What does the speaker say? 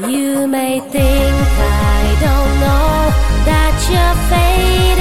You may think I don't know that you're fake.